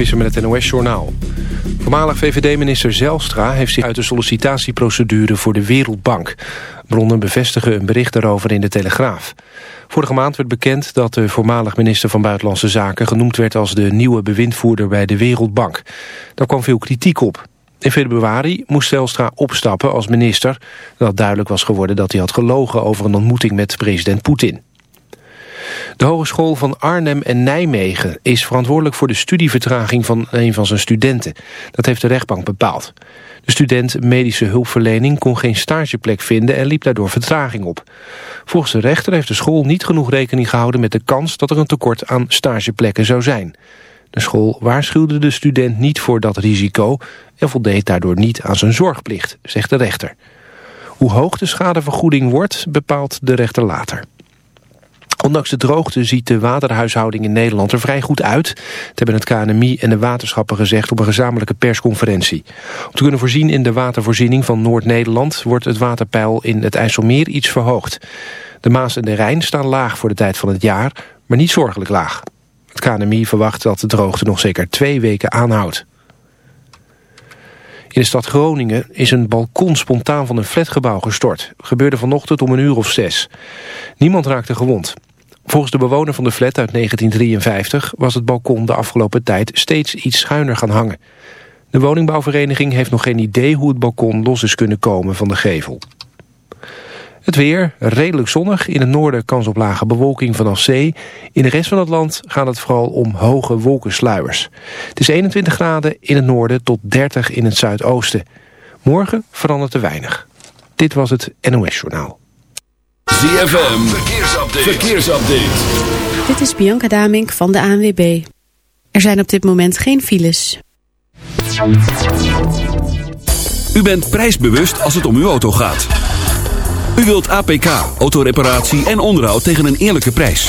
Visser met het NOS-journaal. Voormalig VVD-minister Zelstra heeft zich uit de sollicitatieprocedure voor de Wereldbank. Bronnen bevestigen een bericht daarover in de Telegraaf. Vorige maand werd bekend dat de voormalig minister van Buitenlandse Zaken... genoemd werd als de nieuwe bewindvoerder bij de Wereldbank. Daar kwam veel kritiek op. In februari moest Zelstra opstappen als minister... nadat duidelijk was geworden dat hij had gelogen over een ontmoeting met president Poetin. De Hogeschool van Arnhem en Nijmegen is verantwoordelijk voor de studievertraging van een van zijn studenten. Dat heeft de rechtbank bepaald. De student medische hulpverlening kon geen stageplek vinden en liep daardoor vertraging op. Volgens de rechter heeft de school niet genoeg rekening gehouden met de kans dat er een tekort aan stageplekken zou zijn. De school waarschuwde de student niet voor dat risico en voldeed daardoor niet aan zijn zorgplicht, zegt de rechter. Hoe hoog de schadevergoeding wordt, bepaalt de rechter later. Ondanks de droogte ziet de waterhuishouding in Nederland er vrij goed uit. Dat hebben het KNMI en de waterschappen gezegd op een gezamenlijke persconferentie. Om te kunnen voorzien in de watervoorziening van Noord-Nederland... wordt het waterpeil in het IJsselmeer iets verhoogd. De Maas en de Rijn staan laag voor de tijd van het jaar, maar niet zorgelijk laag. Het KNMI verwacht dat de droogte nog zeker twee weken aanhoudt. In de stad Groningen is een balkon spontaan van een flatgebouw gestort. gebeurde vanochtend om een uur of zes. Niemand raakte gewond. Volgens de bewoner van de flat uit 1953 was het balkon de afgelopen tijd steeds iets schuiner gaan hangen. De woningbouwvereniging heeft nog geen idee hoe het balkon los is kunnen komen van de gevel. Het weer, redelijk zonnig. In het noorden kans op lage bewolking vanaf zee. In de rest van het land gaat het vooral om hoge wolkensluiers. Het is 21 graden in het noorden tot 30 in het zuidoosten. Morgen verandert er weinig. Dit was het NOS Journaal. ZFM, verkeersupdate. verkeersupdate. Dit is Bianca Damink van de ANWB. Er zijn op dit moment geen files. U bent prijsbewust als het om uw auto gaat. U wilt APK, autoreparatie en onderhoud tegen een eerlijke prijs.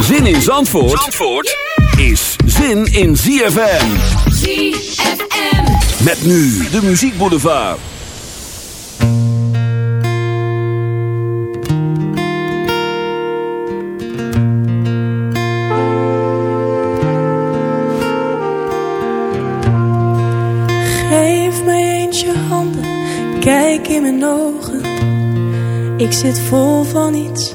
Zin in Zandvoort, Zandvoort is zin in ZFM. ZFM. Met nu de Muziek Boulevard. Geef mij eens je handen, kijk in mijn ogen. Ik zit vol van iets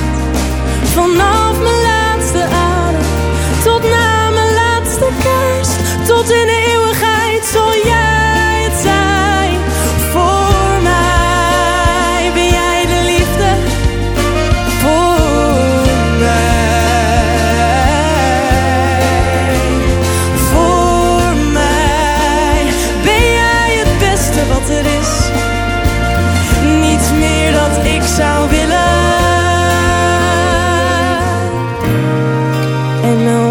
Vanaf mijn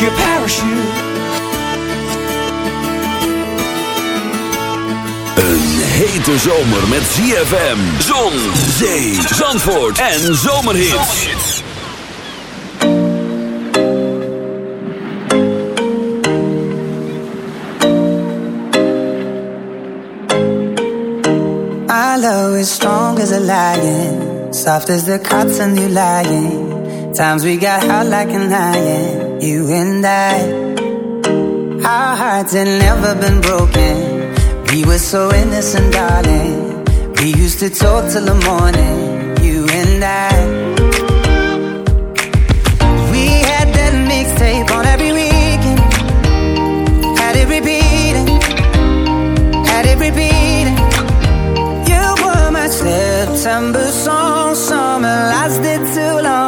Your parachute. Een hete zomer met ZFM, zon, zee, zandvoort en zomerhits. Our love is strong as a lion, soft as the cotton you lying. Times we got hot like an iron, you and I. Our hearts had never been broken. We were so innocent, darling. We used to talk till the morning, you and I. We had that mixtape on every weekend, had it repeating, had it repeating. You were my September song, summer lasted too long.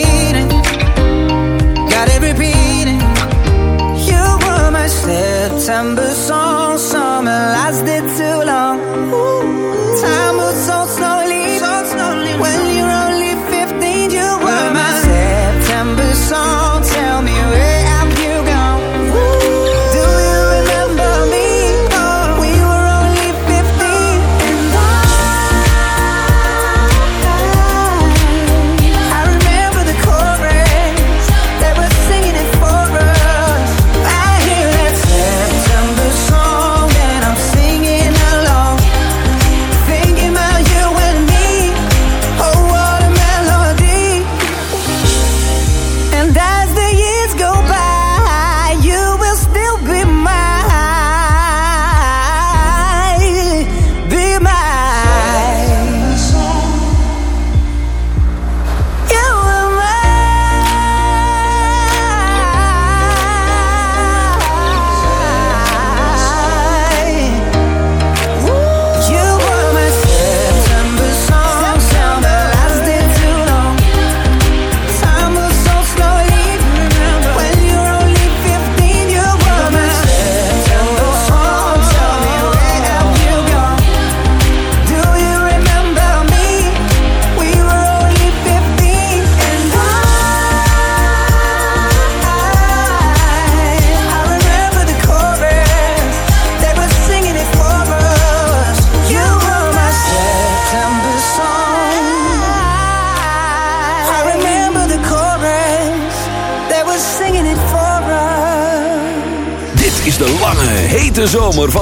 September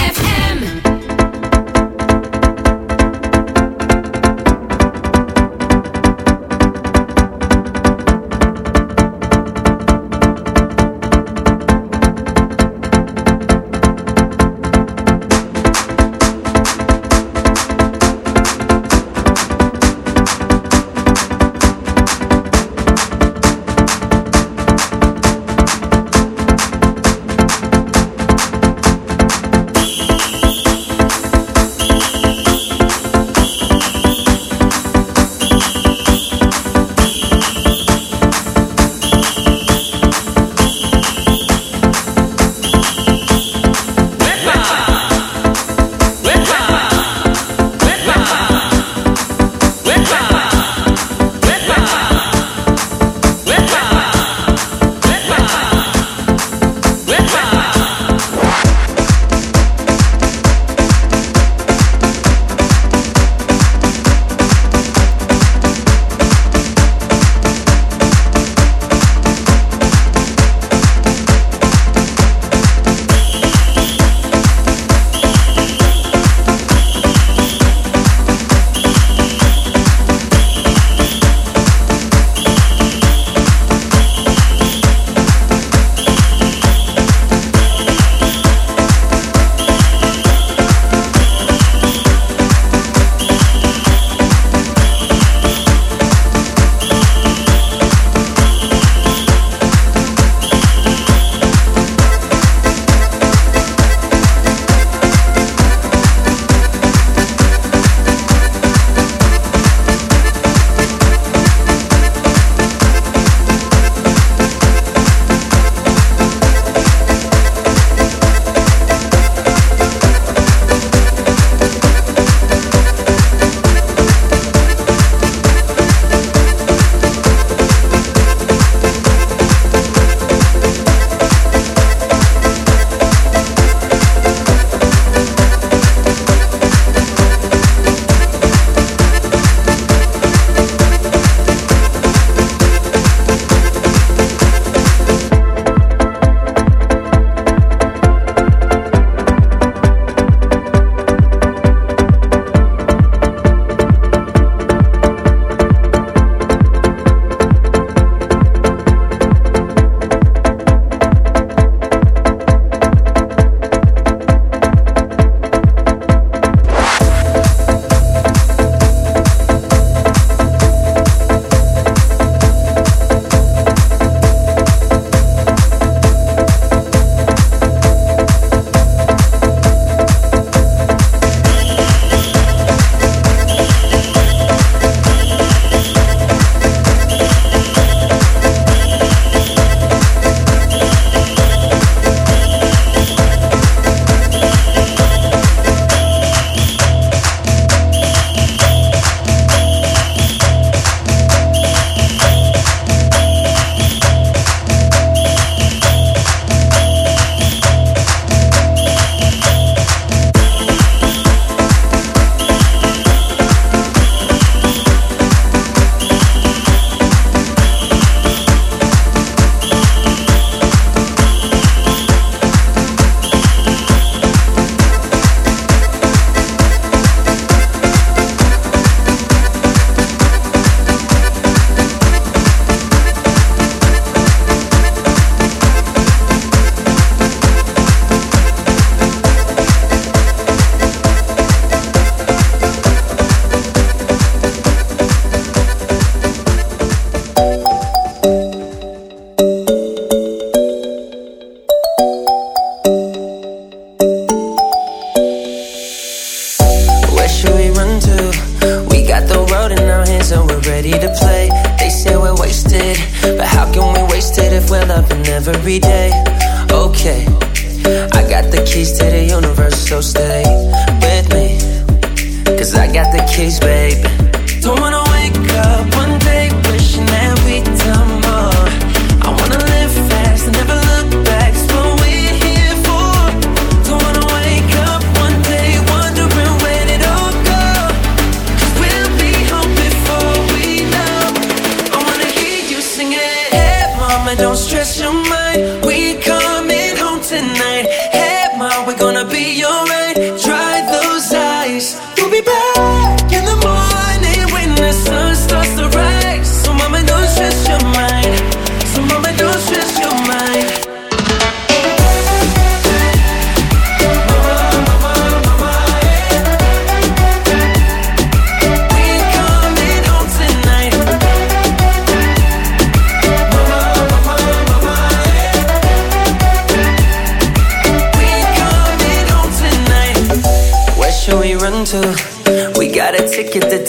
the keys to the universe, so stay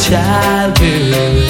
childhood.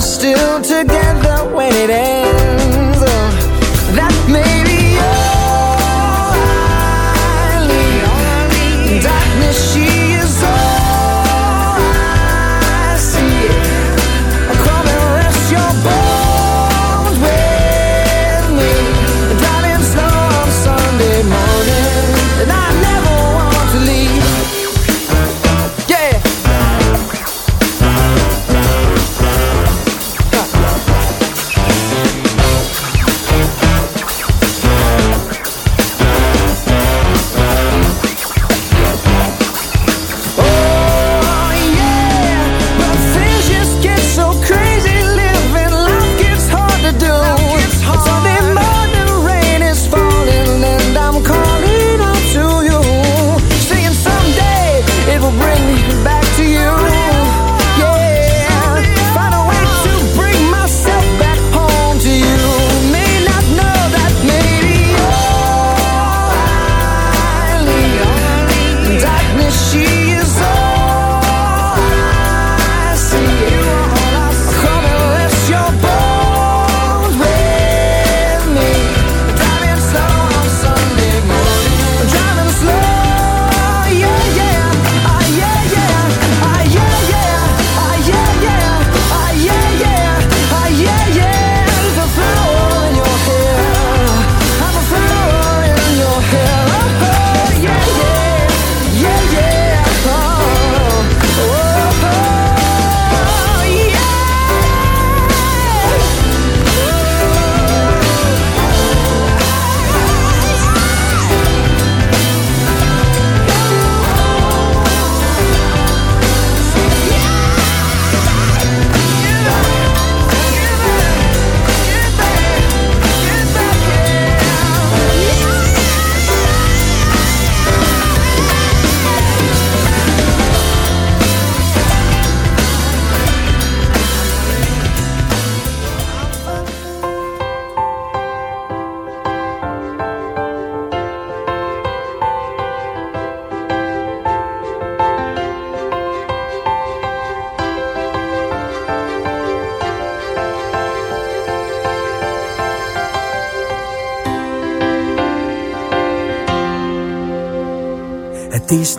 still together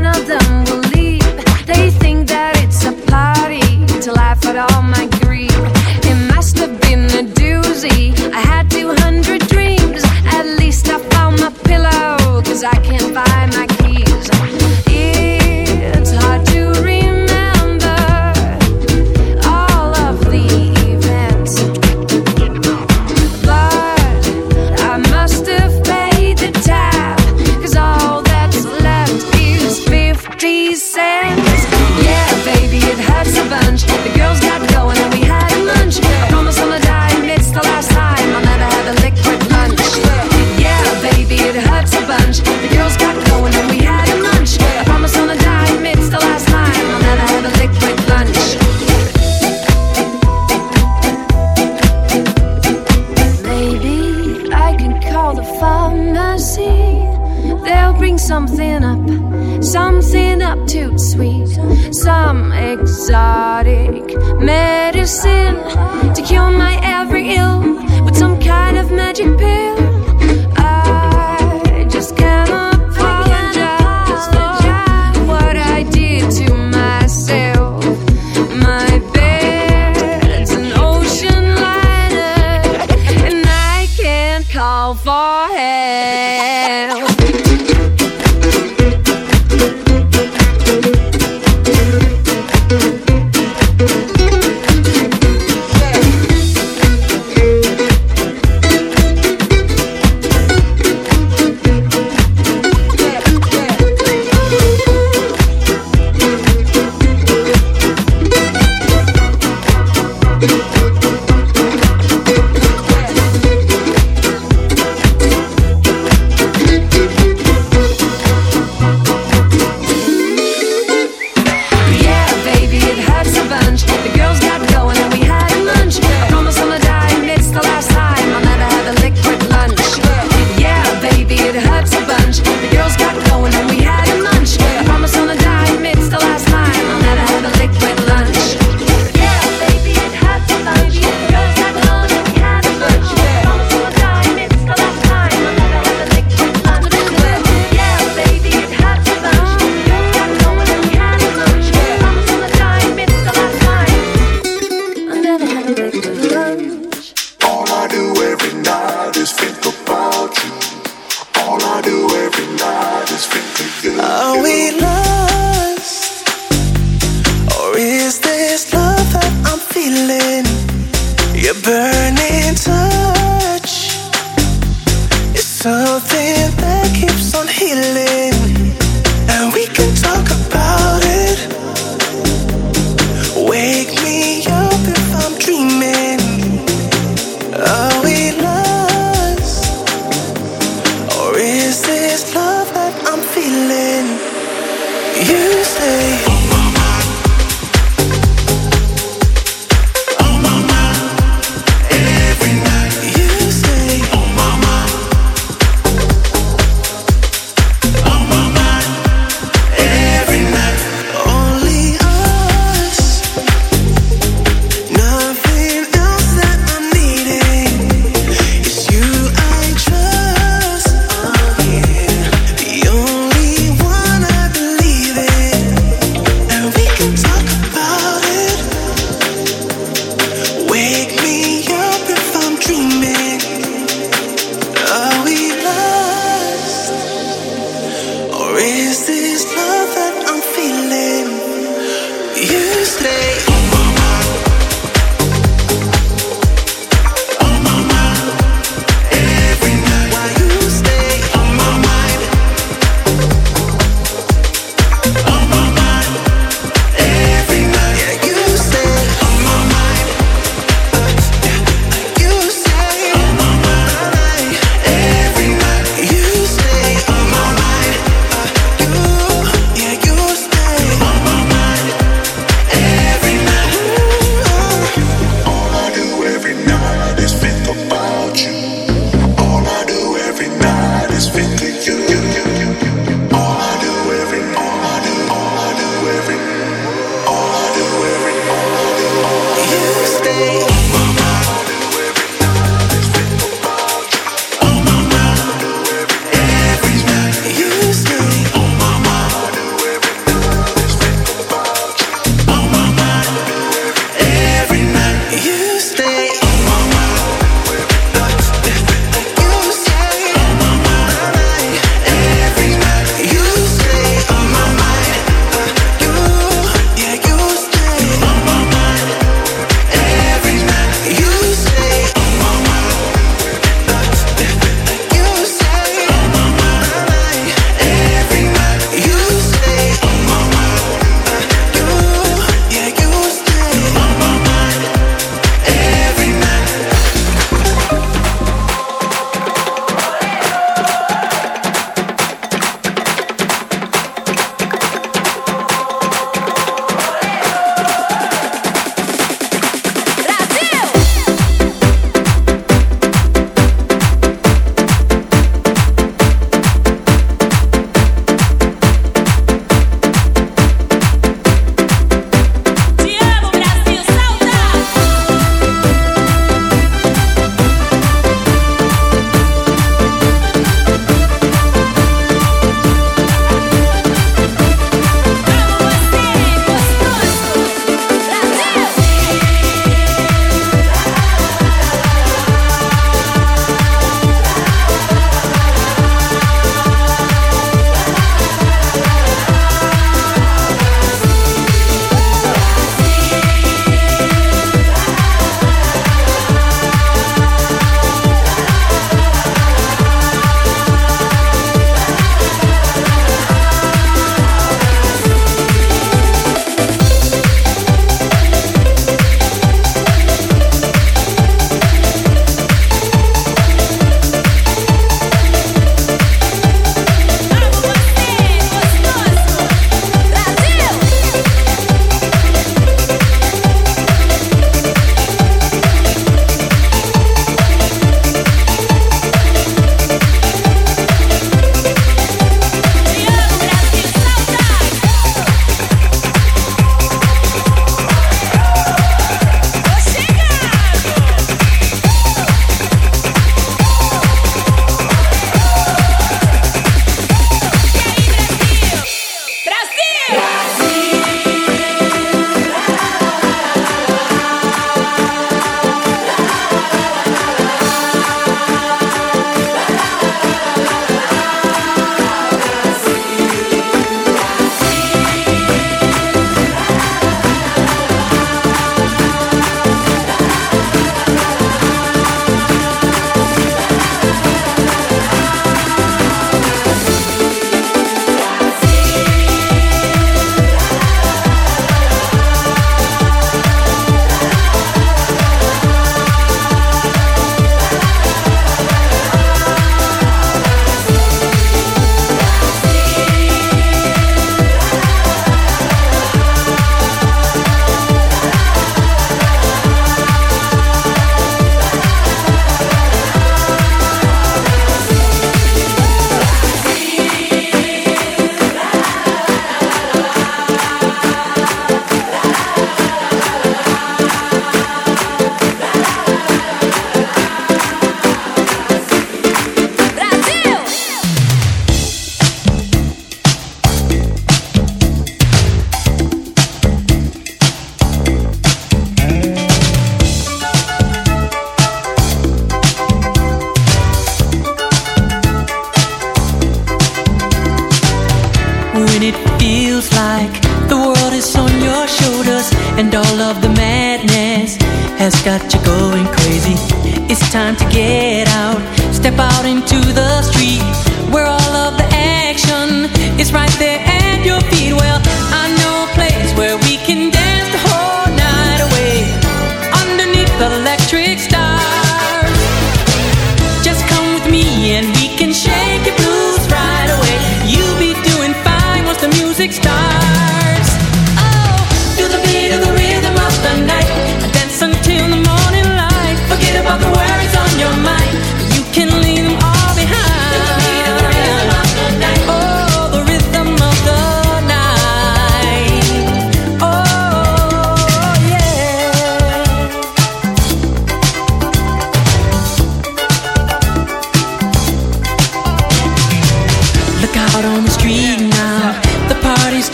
none of them. They think that it's a party to laugh at all my grief. It must have been a doozy. I had 200 dreams. At least I found my I can't find.